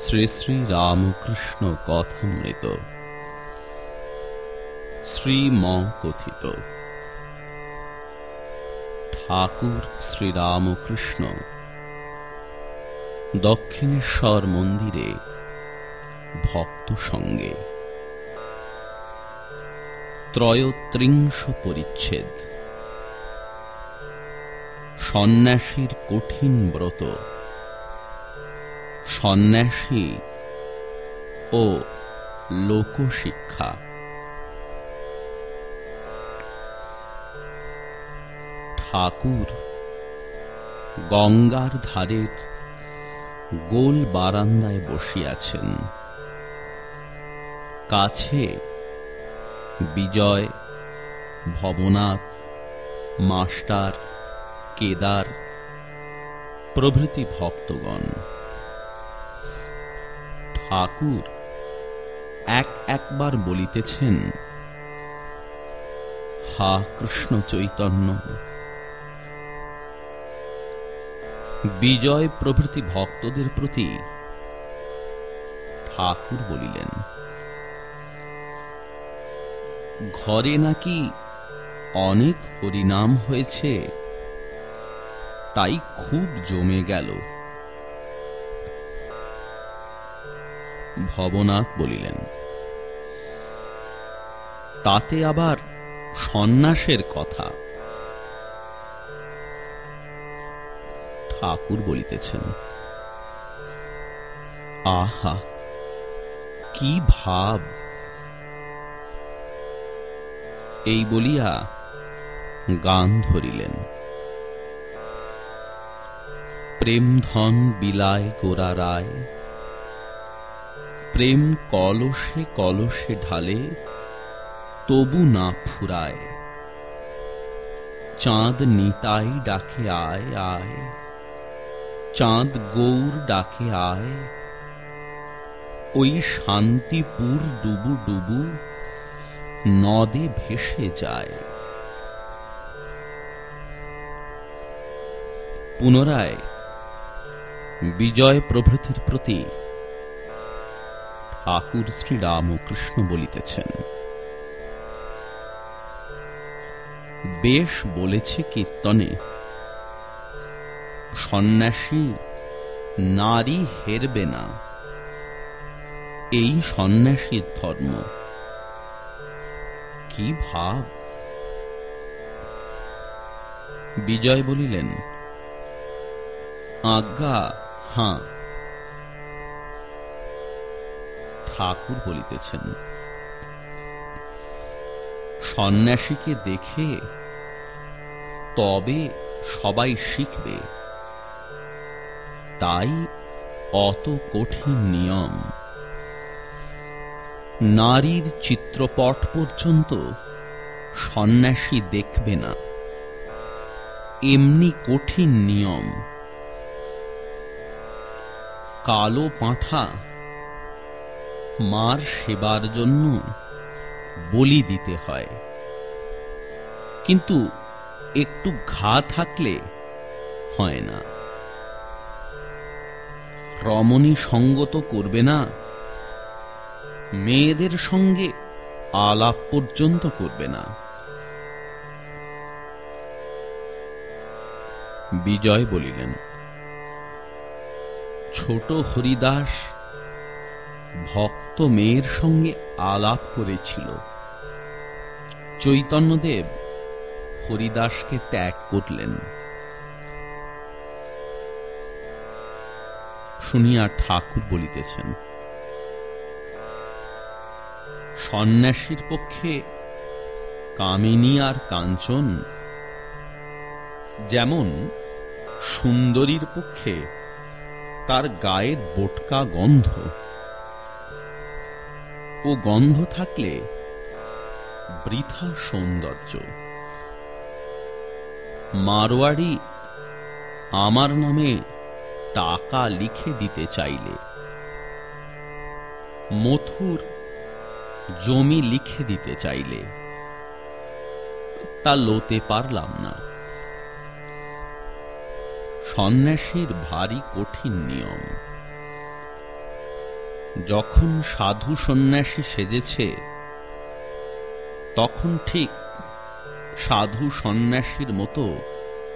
শ্রী শ্রী রামকৃষ্ণ কথামৃত। শ্রীম কথিত ঠাকুর শ্রীরামকৃষ্ণ, দক্ষিণেশ্বর মন্দিরে ভক্ত সঙ্গে। ত্রয়োত্রিংশ পরিচ্ছেদ। সন্ন্যাসীর কঠিন ব্রত। সন্ন্যাসী ও লোকশিক্ষা। ঠাকুর গঙ্গার ধারের গোল বারান্দায় বসিয়াছেন। কাছে বিজয়, ভবনাথ, মাস্টার, কেদার প্রভৃতি ভক্তগণ। ঠাকুর এক একবার বলিতেছেন, হা কৃষ্ণ চৈতন্য। বিজয় প্রভৃতি ভক্তদের প্রতি ঠাকুর বলিলেন, ঘরে নাকি অনেক হরিনাম হয়েছে, তাই খুব জমে গেল। ভবনাথ বলিলেন। তাতে আবার সন্ন্যাসের কথা। ঠাকুর বলিতেছেন, আহা, কি ভাব! এই বলিয়া গান ধরিলেন। প্রেম ধন বিলায় গোরা রায় প্রেম কলসে কলসে ঢালে, তবু না ফুরায়। চাঁদ নিতাই ডাকে আয় আয়। চাঁদ গৌর ডাকে আয়। ওই শান্তিপুর ডুবু ডুবু, নদে ভেসে যায়। পুনরায় বিজয় প্রভৃতির প্রতি ঠাকুর শ্রী রামকৃষ্ণ বলিতেছেন। বেশ বলেছে কীর্তনে, সন্ন্যাসী, নারী হেরবে না। এই সন্ন্যাসীর ধর্ম। কি ভাব? বিজয় বলিলেন, আজ্ঞা, হাঁ ঠাকুর বলিতেছেন, সন্ন্যাসীকে দেখে তবে সবাই শিখবে। তাই অত কঠিন নিয়ম। নারীর চিত্রপট পর্যন্ত সন্ন্যাসী দেখবে না। এমনি কঠিন নিয়ম। কালো পাঁঠা মার সেবার জন্য বলি দিতে হয়। কিন্তু একটু ঘা থাকলে হয় না। রমণী সঙ্গত করবে না, মেয়েদের সঙ্গে আলাপ পর্যন্ত করবে না। বিজয় বলিলেন, ছোট হরিদাস ভক্ত মেয়ের সঙ্গে আলাপ করেছিল। চৈতন্যদেব হরিদাসকে ত্যাগ করলেন। শুনিয়া ঠাকুর বলিতেছেন, সন্ন্যাসীর পক্ষে কামিনী আর কাঞ্চন যেমন সুন্দরীর পক্ষে তার গায়ের বোটকা গন্ধ ও গন্ধ থাকলে বৃথা সৌন্দর্য। মারোয়াড়ি আমার নামে টাকা লিখে দিতে চাইলে, মথুর জমি লিখে দিতে চাইলে, তা লোতে পারলাম না। সন্ন্যাসীর ভারী কঠিন নিয়ম। যখন সাধু সন্ন্যাসী সেজেছে, তখন ঠিক সাধু সন্ন্যাসীর মতো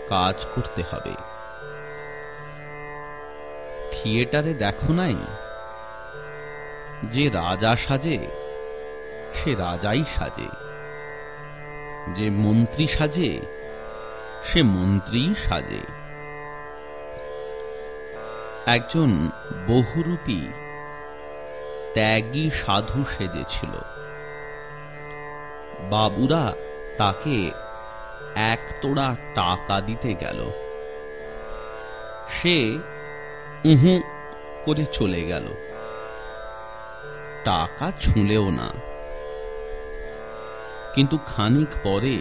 কাজ করতে হবে। থিয়েটারে দেখো নাই যে রাজা সাজে, সে রাজাই সাজে। যে মন্ত্রী সাজে, সে মন্ত্রীই সাজে। একজন বহুরূপী ত্যাগী সাধু সেজেছিল। বাবুরা তাকে এক তোড়া টাকা দিতে গেল। সে উহু করে চলে গেল। টাকা ছুঁলেও না। কিন্তু খানিক পরে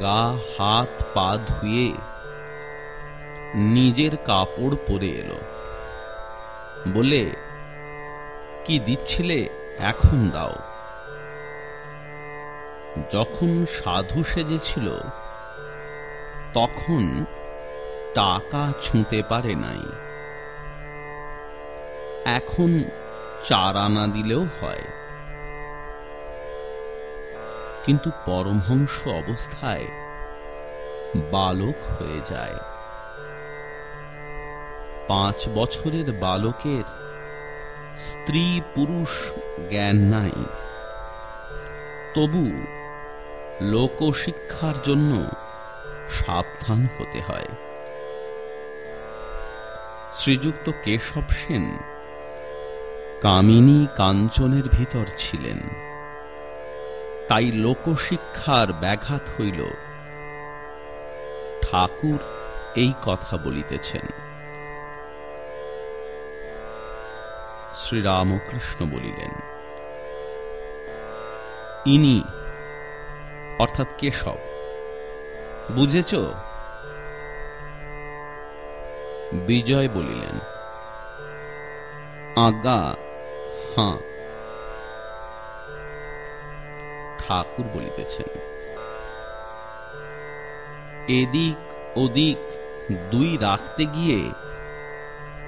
গা, হাত, পা ধুয়ে নিজের কাপড় পরে এলো। বলে কি দিচ্ছিলে, এখন দাও। যখন সাধু সেজেছিল, তখন টাকা ছুঁতে পারে নাই। এখন চারা না দিলেও হয়। কিন্তু পরমহংস অবস্থায় বালক হয়ে যায়। পাঁচ বছরের বালকের স্ত্রী পুরুষ জ্ঞান নাই। তবু লোকশিক্ষার জন্য সাবধান হতে হয়। শ্রীযুক্ত কেশব সেন কামিনী কাঞ্চনের ভিতর ছিলেন। তাই লোকশিক্ষার ব্যাঘাত হইল। ঠাকুর এই কথা বলিতেছেন। শ্রীরামকৃষ্ণ বলিলেন, ইনি, অর্থাৎ কেশব, বুঝেছ? বিজয় বলিলেন আজ্ঞা হাঁ। ঠাকুর বলিতেছেন, এদিক ওদিক দুই রাখতে গিয়ে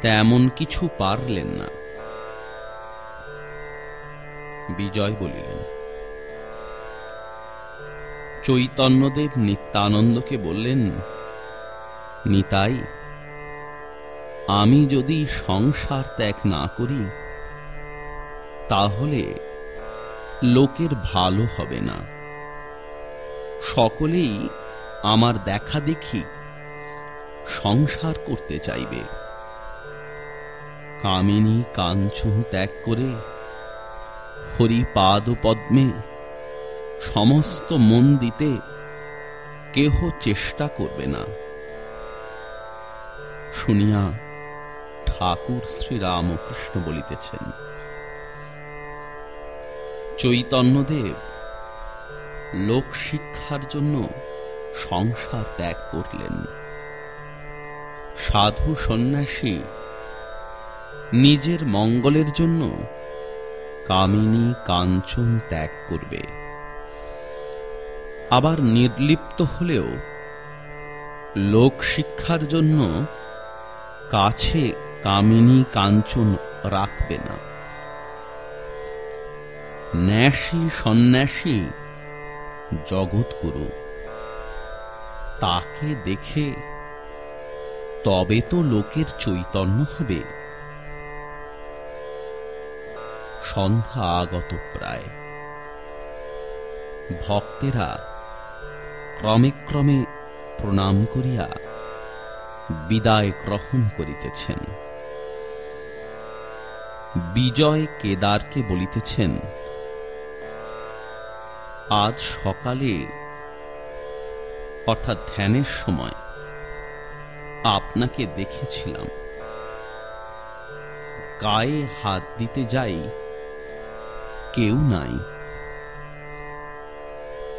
তেমন কিছু পারলেন না। বিজয় বলিলেন। চৈতন্যদেব নিত্যানন্দকে বললেন, নিতাই, আমি যদি সংসার ত্যাগ না করি, তাহলে লোকের ভালো হবে না। সকলেই আমার দেখা দেখি সংসার করতে চাইবে। কামিনী কাঞ্চন ত্যাগ করে হরিপাদ পদ্মে। সমস্ত মন দিতে কেহ চেষ্টা করবে না। শুনিয়া ঠাকুর শ্রীরামকৃষ্ণ বলিতেছেন, চৈতন্যদেব, লোক শিক্ষার জন্য সংসার ত্যাগ করলেন। সাধু সন্ন্যাসী নিজের মঙ্গলের জন্য কামিনী কাঞ্চন ত্যাগ করবে। আবার নির্লিপ্ত হলেও লোক শিক্ষার জন্য কাছে কামিনী কাঞ্চন রাখবে না। ন্যাসী সন্ন্যাসী জগৎগুরু তাকে দেখে তবে তো লোকের চৈতন্য হবে। সন্ধ্যা আগত প্রায়। ভক্তেরা ক্রমে ক্রমে প্রণাম করিয়া বিদায় গ্রহণ করিতেছেন। বিজয় কেদারকে বলিতেছেন, আজ সকালে, অর্থাৎ ধ্যানের সময়, আপনাকে দেখেছিলাম। গায়ে হাত দিতে যাই কেউ নাই